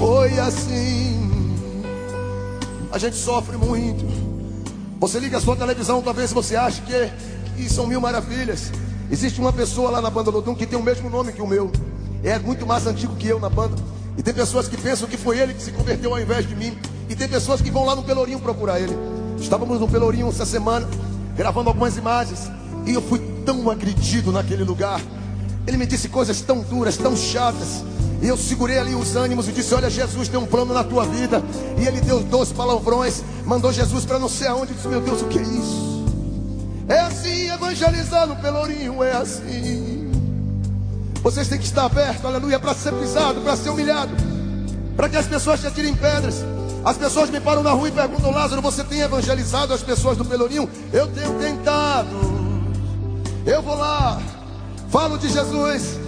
foi assim. A gente sofre muito. Você liga a sua televisão, talvez você ache que, que são mil maravilhas. Existe uma pessoa lá na banda Lodum que tem o mesmo nome que o meu. É muito mais antigo que eu na banda. E tem pessoas que pensam que foi ele que se converteu ao invés de mim. E tem pessoas que vão lá no Pelourinho procurar ele. Estávamos no Pelourinho essa semana, gravando algumas imagens. E eu fui tão agredido naquele lugar. Ele me disse coisas tão duras, tão chatas. E eu segurei ali os ânimos e disse: Olha, Jesus tem um plano na tua vida. E ele deu dois palavrões, mandou Jesus para não sei aonde. Eu disse: Meu Deus, o que é isso? É assim, evangelizar no Pelourinho, é assim. Vocês têm que estar abertos, aleluia, para ser pisado, para ser humilhado, para que as pessoas te atirem pedras. As pessoas me param na rua e perguntam: Lázaro, você tem evangelizado as pessoas do Pelourinho? Eu tenho tentado. Eu vou lá, falo de Jesus,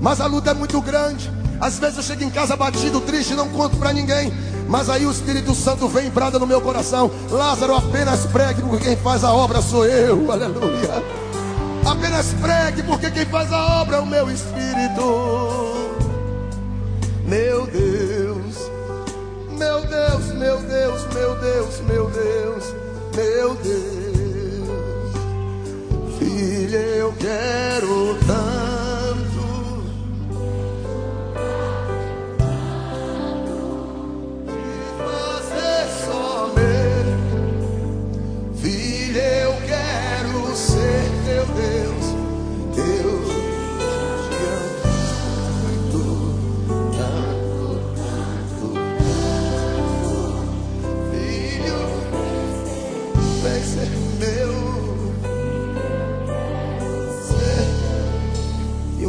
mas a luta é muito grande. Às vezes eu chego em casa batido, triste, não conto para ninguém. Mas aí o Espírito Santo vem e brada no meu coração. Lázaro, apenas pregue, porque quem faz a obra sou eu. Aleluia. Apenas pregue, porque quem faz a obra é o meu Espírito.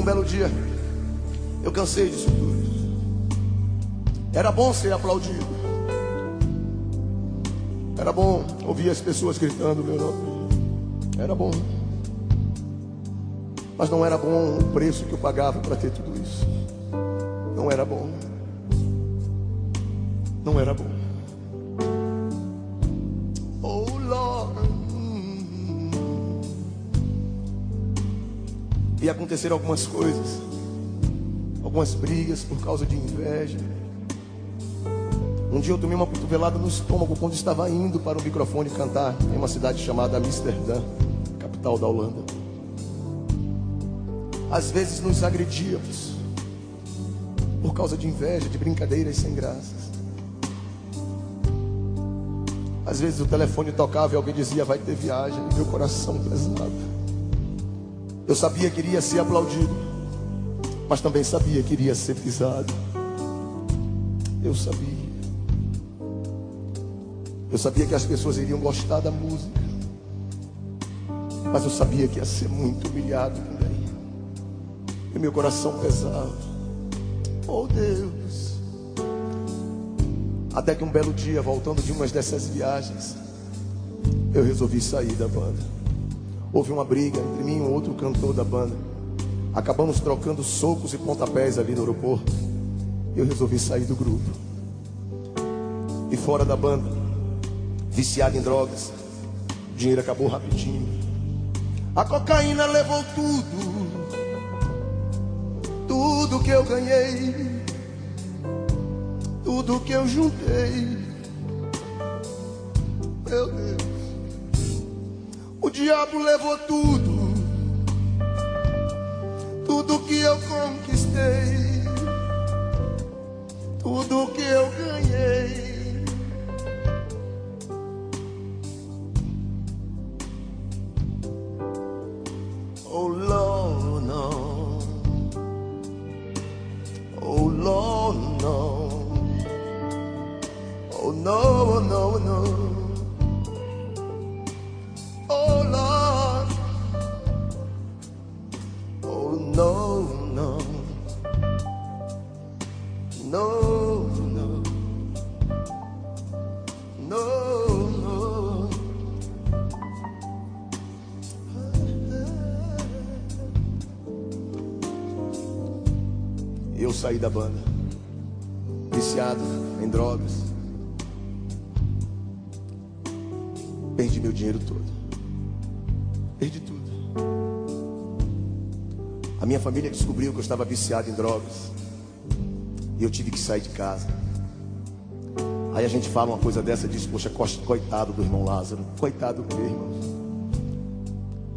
Belo dia, eu cansei disso tudo. Era bom ser aplaudido. Era bom ouvir as pessoas gritando meu nome. Era bom. Mas não era bom o preço que eu pagava para ter tudo isso. Não era bom. Não era bom. E aconteceram algumas coisas. Algumas brigas por causa de inveja. Um dia eu tomei uma cotovelada no estômago quando estava indo para o microfone cantar em uma cidade chamada Amsterdã, capital da Holanda. Às vezes nos agredíamos por causa de inveja, de brincadeiras sem graças. Às vezes o telefone tocava e alguém dizia vai ter viagem, e meu coração pesado. Eu sabia que iria ser aplaudido, mas também sabia que iria ser pisado. Eu sabia. Eu sabia que as pessoas iriam gostar da música. Mas eu sabia que ia ser muito humilhado também. E meu coração pesado. Oh Deus. Até que um belo dia, voltando de uma dessas viagens, eu resolvi sair da banda. Houve uma briga entre mim e um outro cantor da banda. Acabamos trocando socos e pontapés ali no aeroporto. Eu resolvi sair do grupo. E fora da banda, viciado em drogas. O dinheiro acabou rapidinho. A cocaína levou tudo. Tudo que eu ganhei. Tudo que eu juntei. Meu Deus. Diabo levou tudo. Tudo que eu conquistei. Tudo que eu ganhei. Oh Lord, no. Oh Lord, no. Oh no, no, no. Saí da banda, viciado em drogas. Perdi meu dinheiro todo. Perdi tudo. A minha família descobriu que eu estava viciado em drogas. E eu tive que sair de casa. Aí a gente fala uma coisa dessa e diz, poxa, coitado do irmão Lázaro. Coitado do irmão.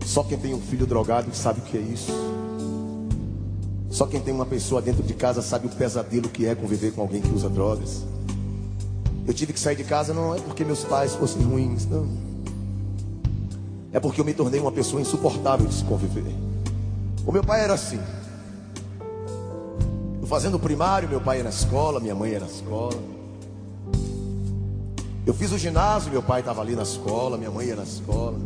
Só quem tem um filho drogado sabe o que é isso. Só quem tem uma pessoa dentro de casa sabe o pesadelo que é conviver com alguém que usa drogas. Eu tive que sair de casa não é porque meus pais fossem ruins, não. É porque eu me tornei uma pessoa insuportável de se conviver. O meu pai era assim. Eu fazendo primário, meu pai ia na escola, minha mãe ia na escola. Eu fiz o ginásio, meu pai estava ali na escola, minha mãe ia na escola.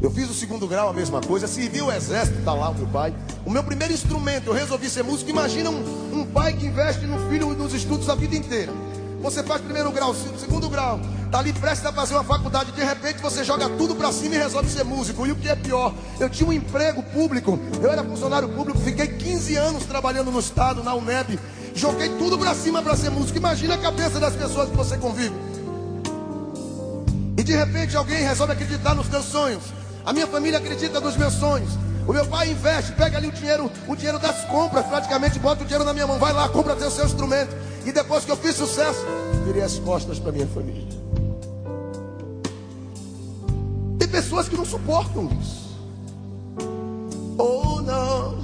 Eu fiz o segundo grau, a mesma coisa. Servi o exército, está lá o meu pai. O meu primeiro instrumento, eu resolvi ser músico. Imagina um, um pai que investe no filho nos estudos a vida inteira. Você faz primeiro grau, segundo grau, está ali prestes a fazer uma faculdade, de repente você joga tudo para cima e resolve ser músico. E o que é pior, eu tinha um emprego público, eu era funcionário público, fiquei 15 anos trabalhando no estado, na UNEB, joguei tudo para cima para ser músico. Imagina a cabeça das pessoas que você convive. E de repente alguém resolve acreditar nos teus sonhos. A minha família acredita nos meus sonhos. O meu pai investe, pega ali o dinheiro, o dinheiro das compras, praticamente bota o dinheiro na minha mão, vai lá, compra teu seu instrumento. E depois que eu fiz sucesso, virei as costas para minha família. Tem pessoas que não suportam isso. Ou oh, não.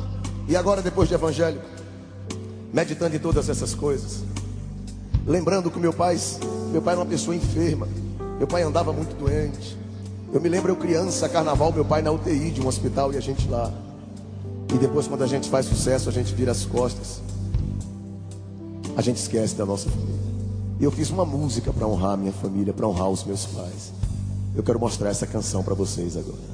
E agora, depois de evangélico, meditando em todas essas coisas, lembrando que meu pai, meu pai era uma pessoa enferma. Meu pai andava muito doente. Eu me lembro eu criança, carnaval, meu pai na UTI de um hospital e a gente lá. E depois quando a gente faz sucesso, a gente vira as costas a gente esquece da nossa família. E eu fiz uma música para honrar a minha família, para honrar os meus pais. Eu quero mostrar essa canção para vocês agora.